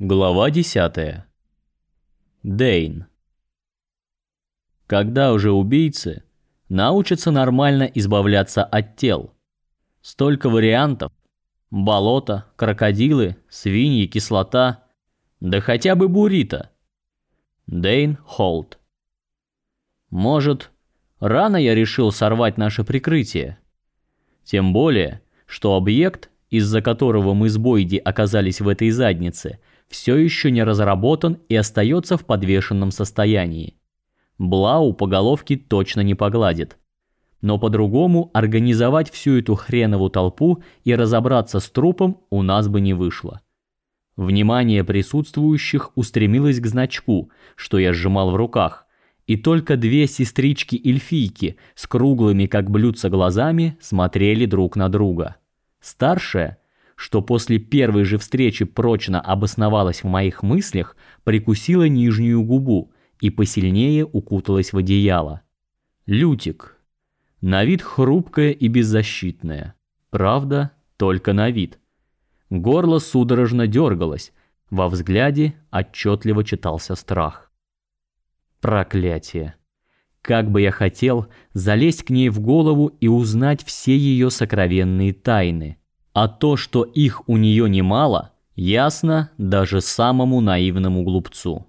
Глава 10. Дейн. Когда уже убийцы научатся нормально избавляться от тел? Столько вариантов. Болото, крокодилы, свиньи, кислота. Да хотя бы буррито. Дейн Холт. Может, рано я решил сорвать наше прикрытие. Тем более, что объект, из-за которого мы с Бойди оказались в этой заднице – все еще не разработан и остается в подвешенном состоянии. Блау по головке точно не погладит. Но по-другому организовать всю эту хренову толпу и разобраться с трупом у нас бы не вышло. Внимание присутствующих устремилось к значку, что я сжимал в руках, и только две сестрички-эльфийки с круглыми как блюдца глазами смотрели друг на друга. Старшая – что после первой же встречи прочно обосновалась в моих мыслях, прикусила нижнюю губу и посильнее укуталась в одеяло. Лютик. На вид хрупкая и беззащитная. Правда, только на вид. Горло судорожно дергалось, во взгляде отчетливо читался страх. Проклятие. Как бы я хотел залезть к ней в голову и узнать все ее сокровенные тайны. А то, что их у нее немало, ясно даже самому наивному глупцу.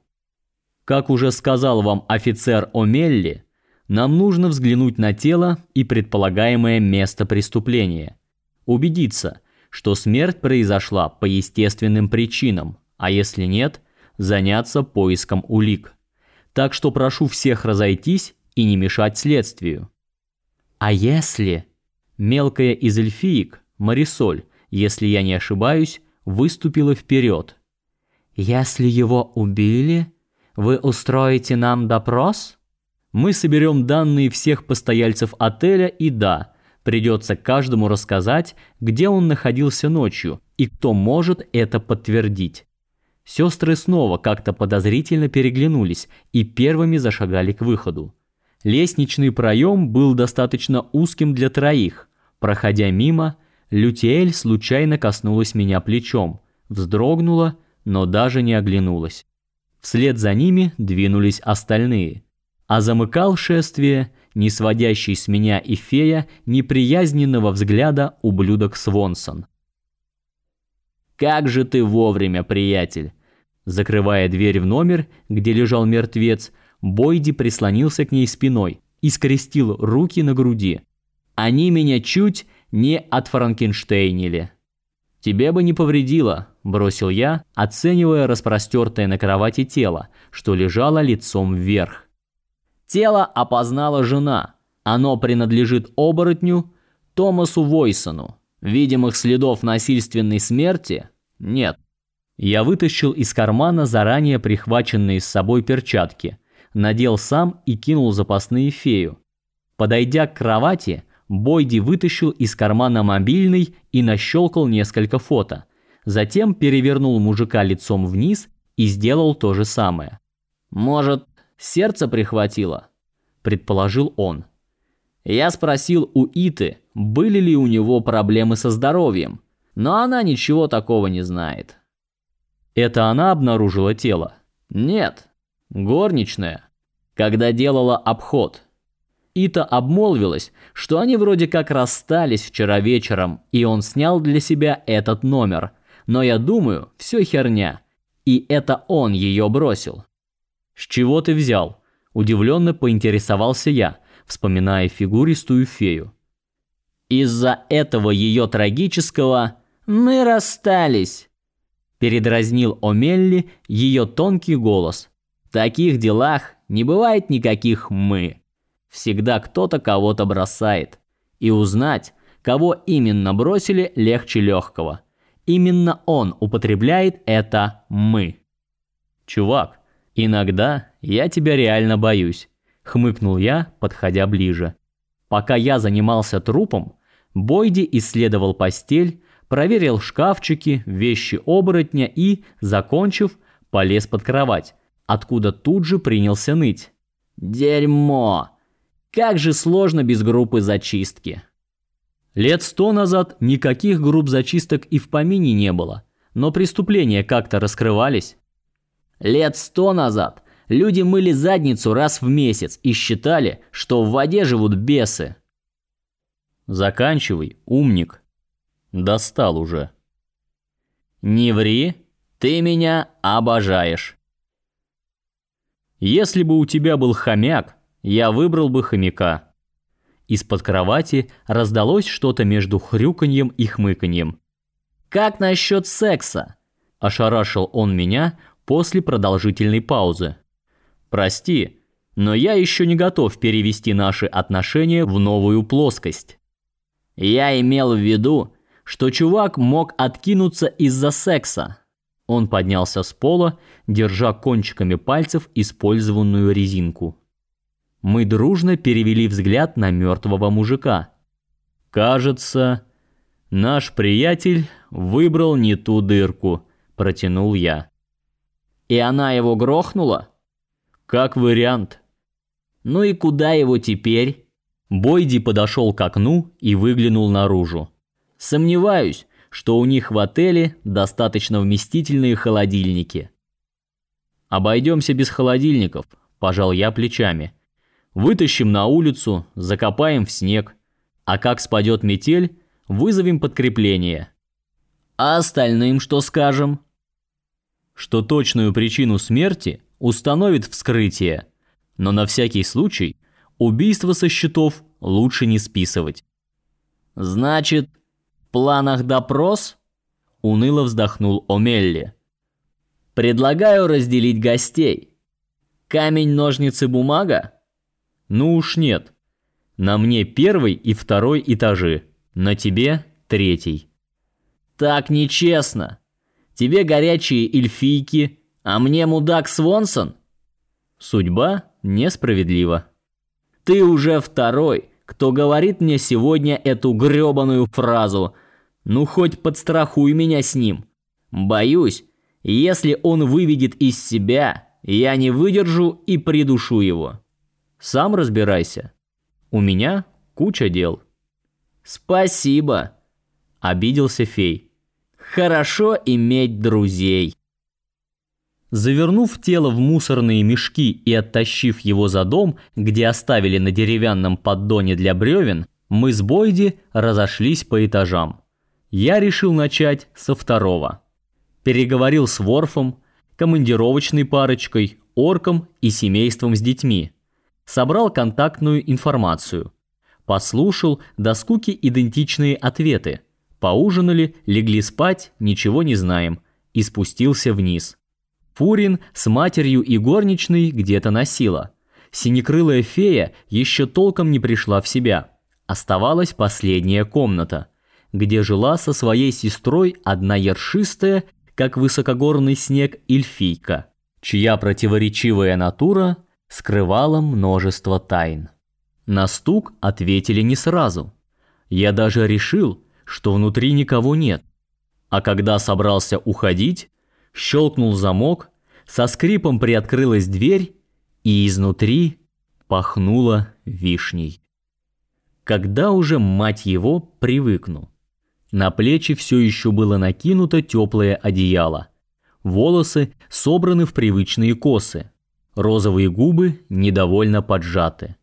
Как уже сказал вам офицер Омелли, нам нужно взглянуть на тело и предполагаемое место преступления. Убедиться, что смерть произошла по естественным причинам, а если нет, заняться поиском улик. Так что прошу всех разойтись и не мешать следствию. А если мелкая из эльфиек Марисоль, если я не ошибаюсь, выступила вперед. «Если его убили, вы устроите нам допрос?» Мы соберем данные всех постояльцев отеля и да, придется каждому рассказать, где он находился ночью и кто может это подтвердить. Сестры снова как-то подозрительно переглянулись и первыми зашагали к выходу. Лестничный проем был достаточно узким для троих. Проходя мимо, Лютиэль случайно коснулась меня плечом, вздрогнула, но даже не оглянулась. Вслед за ними двинулись остальные, а замыкал шествие, не сводящий с меня и фея неприязненного взгляда ублюдок Свонсон. «Как же ты вовремя, приятель!» Закрывая дверь в номер, где лежал мертвец, Бойди прислонился к ней спиной и скрестил руки на груди. «Они меня чуть не отфранкенштейнили. «Тебе бы не повредило», – бросил я, оценивая распростертое на кровати тело, что лежало лицом вверх. Тело опознала жена. Оно принадлежит оборотню Томасу Войсону. Видимых следов насильственной смерти нет. Я вытащил из кармана заранее прихваченные с собой перчатки, надел сам и кинул запасные фею. Подойдя к кровати, Бойди вытащил из кармана мобильный и нащелкал несколько фото. Затем перевернул мужика лицом вниз и сделал то же самое. «Может, сердце прихватило?» – предположил он. Я спросил у Иты, были ли у него проблемы со здоровьем, но она ничего такого не знает. Это она обнаружила тело? Нет, горничная, когда делала обход – Ита обмолвилась, что они вроде как расстались вчера вечером, и он снял для себя этот номер. Но я думаю, все херня. И это он ее бросил. «С чего ты взял?» – удивленно поинтересовался я, вспоминая фигуристую фею. «Из-за этого ее трагического мы расстались», – передразнил Омелли ее тонкий голос. «В таких делах не бывает никаких «мы». Всегда кто-то кого-то бросает. И узнать, кого именно бросили, легче легкого. Именно он употребляет это «мы». «Чувак, иногда я тебя реально боюсь», — хмыкнул я, подходя ближе. Пока я занимался трупом, Бойди исследовал постель, проверил шкафчики, вещи оборотня и, закончив, полез под кровать, откуда тут же принялся ныть. «Дерьмо! Как же сложно без группы зачистки. Лет сто назад никаких групп зачисток и в помине не было. но преступления как-то раскрывались. Лет сто назад люди мыли задницу раз в месяц и считали, что в воде живут бесы. Заканчивай, умник. Достал уже. Не ври, ты меня обожаешь. Если бы у тебя был хомяк, я выбрал бы хомяка. Из-под кровати раздалось что-то между хрюканьем и хмыканьем. Как насчет секса? Ошарашил он меня после продолжительной паузы. Прости, но я еще не готов перевести наши отношения в новую плоскость. Я имел в виду, что чувак мог откинуться из-за секса. Он поднялся с пола, держа кончиками пальцев использованную резинку. Мы дружно перевели взгляд на мертвого мужика. Кажется, наш приятель выбрал не ту дырку, протянул я. И она его грохнула? Как вариант. Ну и куда его теперь? Бойди подошел к окну и выглянул наружу. Сомневаюсь, что у них в отеле достаточно вместительные холодильники. Обойдемся без холодильников, пожал я плечами. Вытащим на улицу, закопаем в снег, а как спадет метель, вызовем подкрепление. А остальным что скажем? Что точную причину смерти установит вскрытие, но на всякий случай убийство со счетов лучше не списывать. Значит, в планах допрос? Уныло вздохнул Омелли. Предлагаю разделить гостей. Камень, ножницы, бумага? Ну уж нет. На мне первый и второй этажи, на тебе третий. Так нечестно. Тебе горячие эльфийки, а мне мудак Свонсон? Судьба несправедлива. Ты уже второй, кто говорит мне сегодня эту грёбаную фразу. Ну хоть подстрахуй меня с ним. Боюсь, если он выведет из себя, я не выдержу и придушу его. Сам разбирайся. У меня куча дел. Спасибо, обиделся фей. Хорошо иметь друзей. Завернув тело в мусорные мешки и оттащив его за дом, где оставили на деревянном поддоне для бревен, мы с Бойди разошлись по этажам. Я решил начать со второго. Переговорил с Ворфом, командировочной парочкой, орком и семейством с детьми собрал контактную информацию, послушал до скуки идентичные ответы, поужинали, легли спать, ничего не знаем, и спустился вниз. Фурин с матерью и горничной где-то носила. Синекрылая фея еще толком не пришла в себя. Оставалась последняя комната, где жила со своей сестрой одна ершистая, как высокогорный снег, эльфийка, чья противоречивая натура скрывала множество тайн. На стук ответили не сразу. Я даже решил, что внутри никого нет. А когда собрался уходить, щелкнул замок, со скрипом приоткрылась дверь, и изнутри пахнуло вишней. Когда уже, мать его, привыкну? На плечи все еще было накинуто теплое одеяло. Волосы собраны в привычные косы. Розовые губы недовольно поджаты.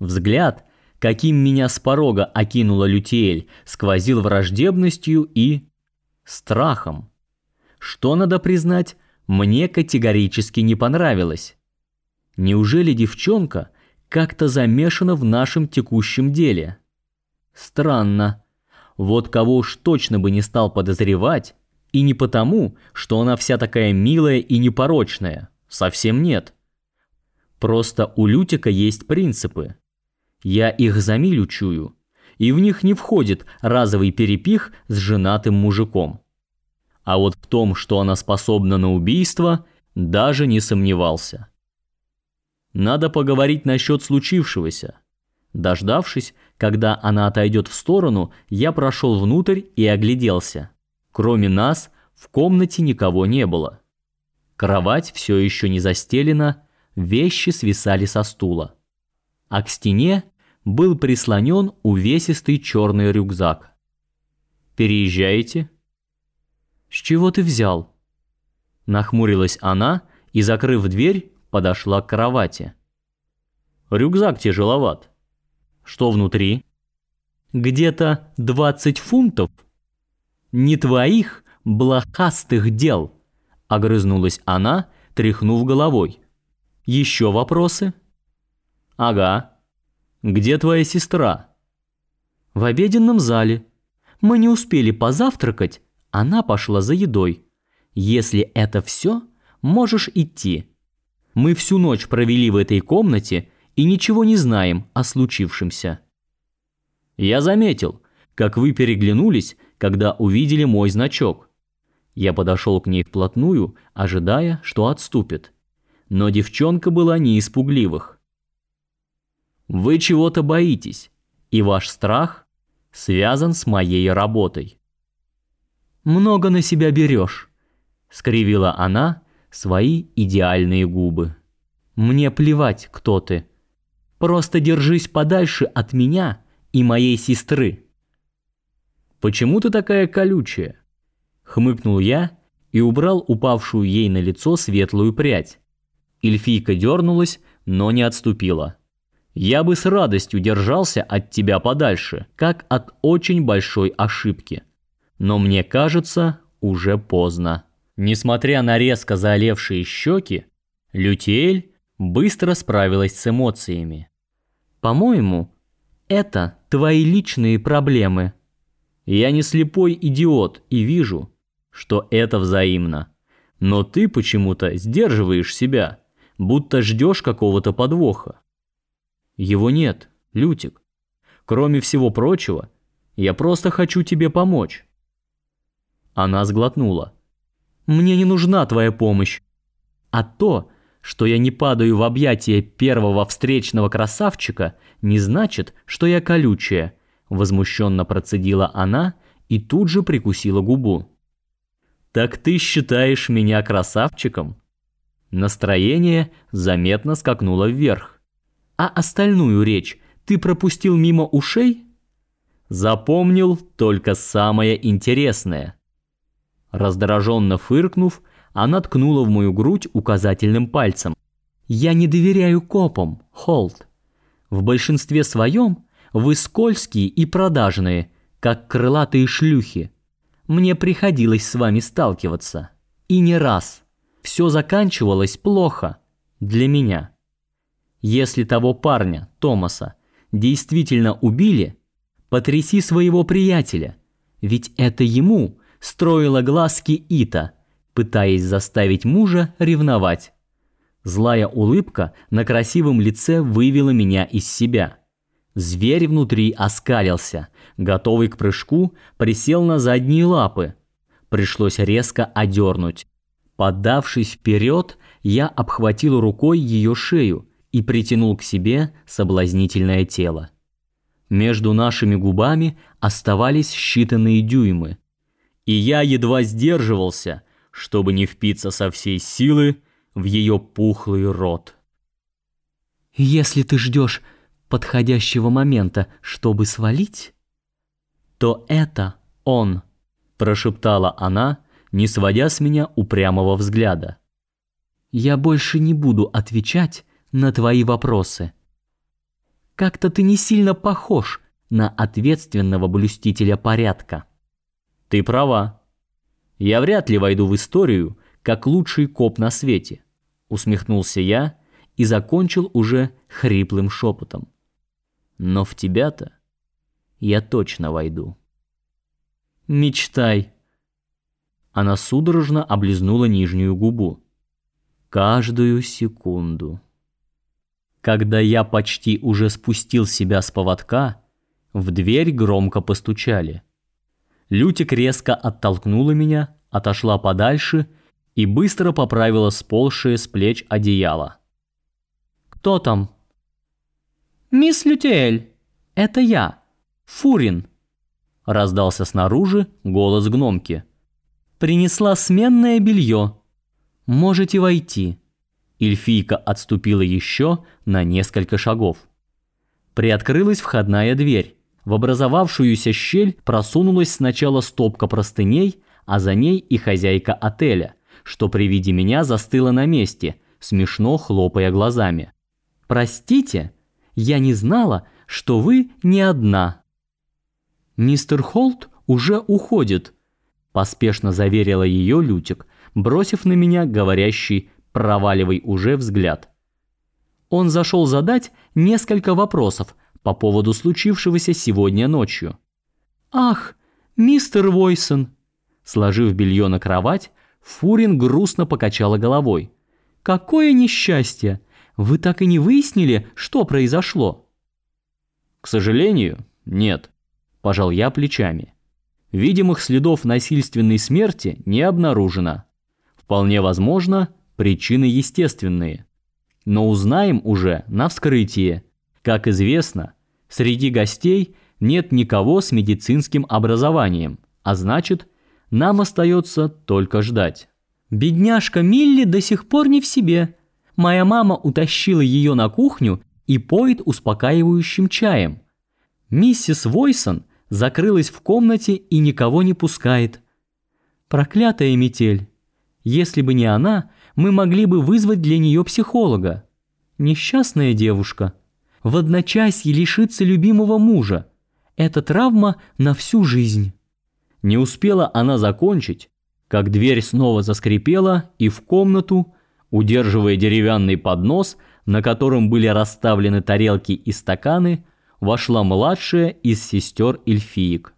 Взгляд, каким меня с порога окинула Лютиэль, сквозил враждебностью и страхом. Что надо признать, мне категорически не понравилось. Неужели девчонка как-то замешана в нашем текущем деле? Странно. Вот кого уж точно бы не стал подозревать, и не потому, что она вся такая милая и непорочная. Совсем нет. Просто у Лютика есть принципы. Я их за милю чую, и в них не входит разовый перепих с женатым мужиком. А вот в том, что она способна на убийство, даже не сомневался. Надо поговорить насчет случившегося. Дождавшись, когда она отойдет в сторону, я прошел внутрь и огляделся. Кроме нас, в комнате никого не было. Кровать все еще не застелена, вещи свисали со стула. А к стене был прислонен увесистый черный рюкзак. «Переезжаете?» «С чего ты взял?» Нахмурилась она и, закрыв дверь, подошла к кровати. «Рюкзак тяжеловат. Что внутри?» «Где-то 20 фунтов?» «Не твоих блохастых дел!» — огрызнулась она, тряхнув головой. «Еще вопросы?» «Ага. Где твоя сестра?» «В обеденном зале. Мы не успели позавтракать, она пошла за едой. Если это все, можешь идти. Мы всю ночь провели в этой комнате и ничего не знаем о случившемся». «Я заметил, как вы переглянулись, когда увидели мой значок. Я подошел к ней вплотную, ожидая, что отступит. Но девчонка была не испугливых. Вы чего-то боитесь, и ваш страх связан с моей работой. Много на себя берешь, скривила она свои идеальные губы. Мне плевать, кто ты. Просто держись подальше от меня и моей сестры. Почему ты такая колючая? Хмыкнул я и убрал упавшую ей на лицо светлую прядь. Эльфийка дернулась, но не отступила. «Я бы с радостью держался от тебя подальше, как от очень большой ошибки. Но мне кажется, уже поздно». Несмотря на резко заолевшие щеки, Лютиэль быстро справилась с эмоциями. «По-моему, это твои личные проблемы». «Я не слепой идиот и вижу, что это взаимно. Но ты почему-то сдерживаешь себя, будто ждешь какого-то подвоха. Его нет, Лютик. Кроме всего прочего, я просто хочу тебе помочь. Она сглотнула. Мне не нужна твоя помощь. А то, что я не падаю в объятия первого встречного красавчика, не значит, что я колючая, возмущенно процедила она и тут же прикусила губу. «Так ты считаешь меня красавчиком?» Настроение заметно скакнуло вверх. «А остальную речь ты пропустил мимо ушей?» «Запомнил только самое интересное». Раздраженно фыркнув, она ткнула в мою грудь указательным пальцем. «Я не доверяю копам, Холт. В большинстве своем вы скользкие и продажные, как крылатые шлюхи. Мне приходилось с вами сталкиваться. И не раз. Все заканчивалось плохо. Для меня. Если того парня, Томаса, действительно убили, потряси своего приятеля. Ведь это ему строила глазки Ита, пытаясь заставить мужа ревновать. Злая улыбка на красивом лице вывела меня из себя. Зверь внутри оскалился, готовый к прыжку, присел на задние лапы. Пришлось резко одернуть. Подавшись вперед, я обхватил рукой ее шею и притянул к себе соблазнительное тело. Между нашими губами оставались считанные дюймы, и я едва сдерживался, чтобы не впиться со всей силы в ее пухлый рот. «Если ты ждешь подходящего момента, чтобы свалить, то это он, прошептала она, не сводя с меня упрямого взгляда. Я больше не буду отвечать на твои вопросы. Как-то ты не сильно похож на ответственного блюстителя порядка. Ты права. Я вряд ли войду в историю как лучший коп на свете, усмехнулся я и закончил уже хриплым шепотом. Но в тебя-то я точно войду. Мечтай. Она судорожно облизнула нижнюю губу. Каждую секунду. Когда я почти уже спустил себя с поводка, в дверь громко постучали. Лютик резко оттолкнула меня, отошла подальше и быстро поправила сползшее с плеч одеяло. «Кто там?» «Мисс Лютиэль, это я, Фурин», — раздался снаружи голос гномки. «Принесла сменное белье. Можете войти». Эльфийка отступила еще на несколько шагов. Приоткрылась входная дверь. В образовавшуюся щель просунулась сначала стопка простыней, а за ней и хозяйка отеля, что при виде меня застыла на месте, смешно хлопая глазами. «Простите, я не знала, что вы не одна». «Мистер Холт уже уходит», – поспешно заверила ее Лютик, бросив на меня говорящий «проваливай уже» взгляд. Он зашел задать несколько вопросов по поводу случившегося сегодня ночью. «Ах, мистер Войсон!» Сложив белье на кровать, Фурин грустно покачала головой. «Какое несчастье! Вы так и не выяснили, что произошло?» «К сожалению, нет», – пожал я плечами. Видимых следов насильственной смерти не обнаружено. Вполне возможно, причины естественные но узнаем уже на вскрытии. Как известно, среди гостей нет никого с медицинским образованием, а значит, нам остается только ждать. Бедняжка Милли до сих пор не в себе. Моя мама утащила ее на кухню и поет успокаивающим чаем. Миссис Войсон закрылась в комнате и никого не пускает. Проклятая метель. Если бы не она, мы могли бы вызвать для нее психолога. Несчастная девушка. В одночасье лишится любимого мужа. Это травма на всю жизнь. Не успела она закончить, как дверь снова заскрипела, и в комнату, удерживая деревянный поднос, на котором были расставлены тарелки и стаканы, вошла младшая из сестер эльфиек.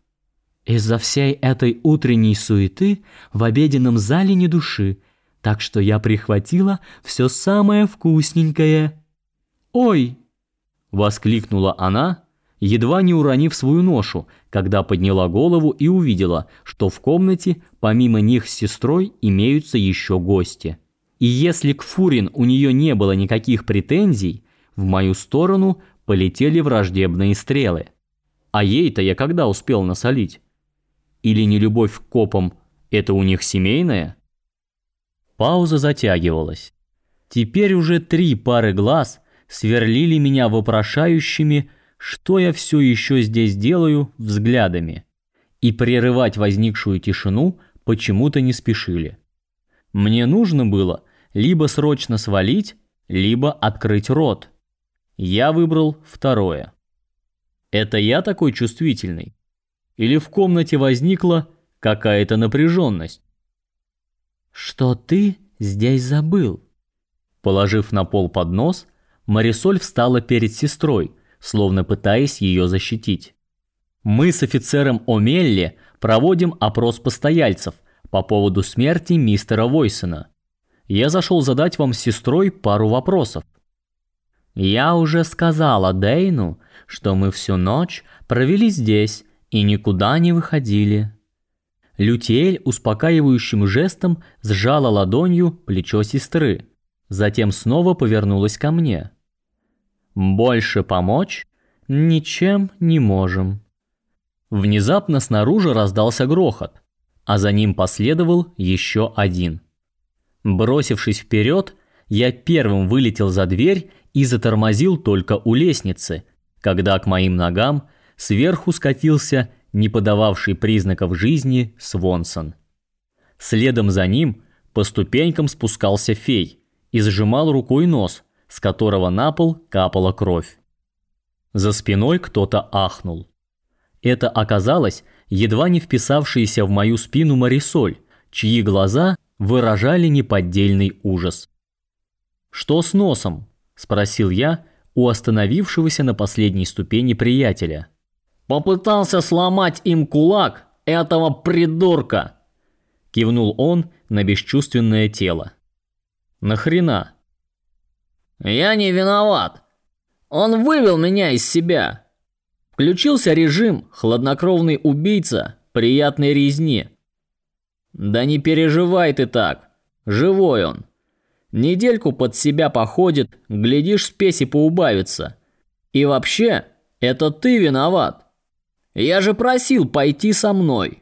Из-за всей этой утренней суеты в обеденном зале ни души, так что я прихватила все самое вкусненькое. «Ой!» – воскликнула она, едва не уронив свою ношу, когда подняла голову и увидела, что в комнате помимо них с сестрой имеются еще гости. И если к Фурин у нее не было никаких претензий, в мою сторону полетели враждебные стрелы. А ей-то я когда успел насолить? Или не любовь к копам – это у них семейная? Пауза затягивалась. Теперь уже три пары глаз сверлили меня вопрошающими, что я все еще здесь делаю, взглядами. И прерывать возникшую тишину почему-то не спешили. Мне нужно было либо срочно свалить, либо открыть рот. Я выбрал второе. Это я такой чувствительный? Или в комнате возникла какая-то напряженность? «Что ты здесь забыл?» Положив на пол поднос, Марисоль встала перед сестрой, словно пытаясь ее защитить. «Мы с офицером Омелли проводим опрос постояльцев по поводу смерти мистера Войсона. Я зашел задать вам с сестрой пару вопросов». «Я уже сказала Дейну, что мы всю ночь провели здесь и никуда не выходили». Лютиэль успокаивающим жестом сжала ладонью плечо сестры, затем снова повернулась ко мне. «Больше помочь? Ничем не можем». Внезапно снаружи раздался грохот, а за ним последовал еще один. Бросившись вперед, я первым вылетел за дверь и затормозил только у лестницы, когда к моим ногам сверху скатился не подававший признаков жизни Свонсон. Следом за ним по ступенькам спускался фей и сжимал рукой нос, с которого на пол капала кровь. За спиной кто-то ахнул. Это оказалось едва не вписавшаяся в мою спину Марисоль, чьи глаза выражали неподдельный ужас. «Что с носом?» – спросил я у остановившегося на последней ступени приятеля – Попытался сломать им кулак этого придурка. Кивнул он на бесчувственное тело. Нахрена? Я не виноват. Он вывел меня из себя. Включился режим хладнокровный убийца приятной резни. Да не переживай ты так. Живой он. Недельку под себя походит, глядишь, спеси поубавится. И вообще, это ты виноват. Я же просил пойти со мной.